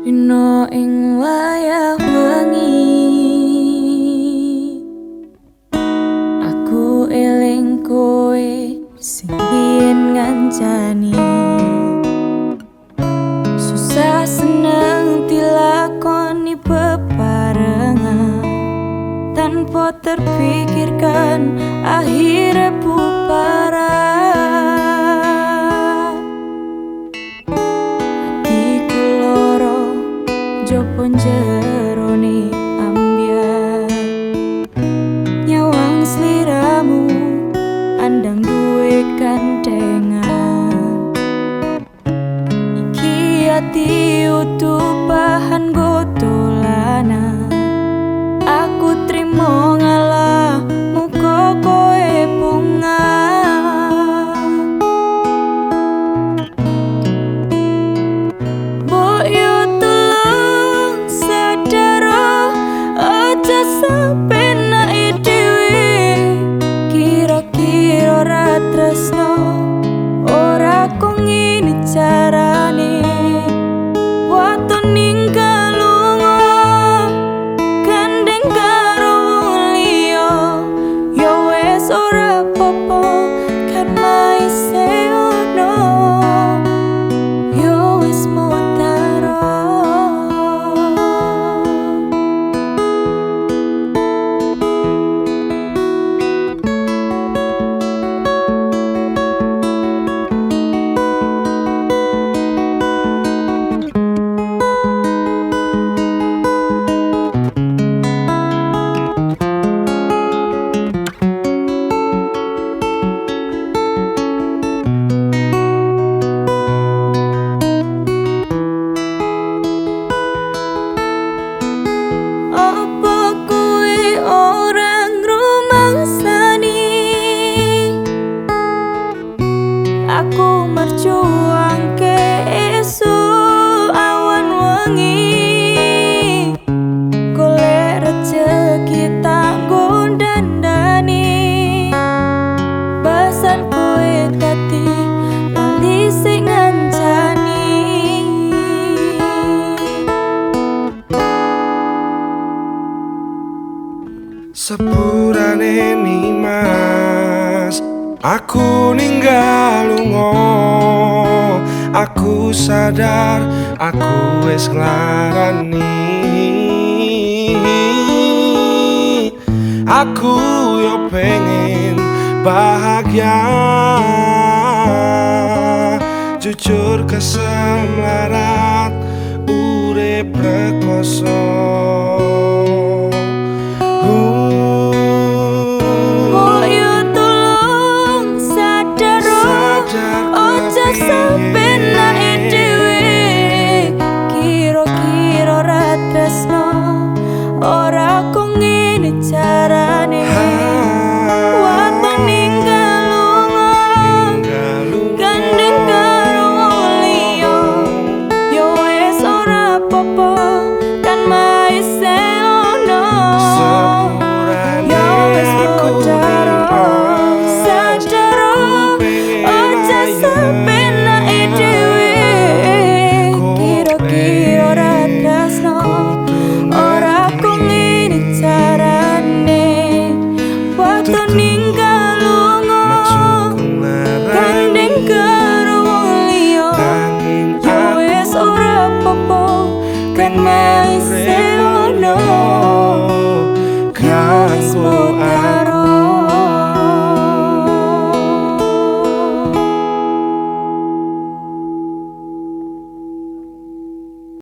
Dino ing wayah wengi Aku eling kowe sing biyen ngancani. Susah seneng dilakoni bebarengan. Tanpa terpikirkan akhirnya bubaran ati utupahan gotolana. Aku trimo ngalah. sepurane nimas. Aku ninggal lungo aku sadar aku wis nglarani. Aku yo pengen bahagia. Jujur kesel melarat urep rekoso.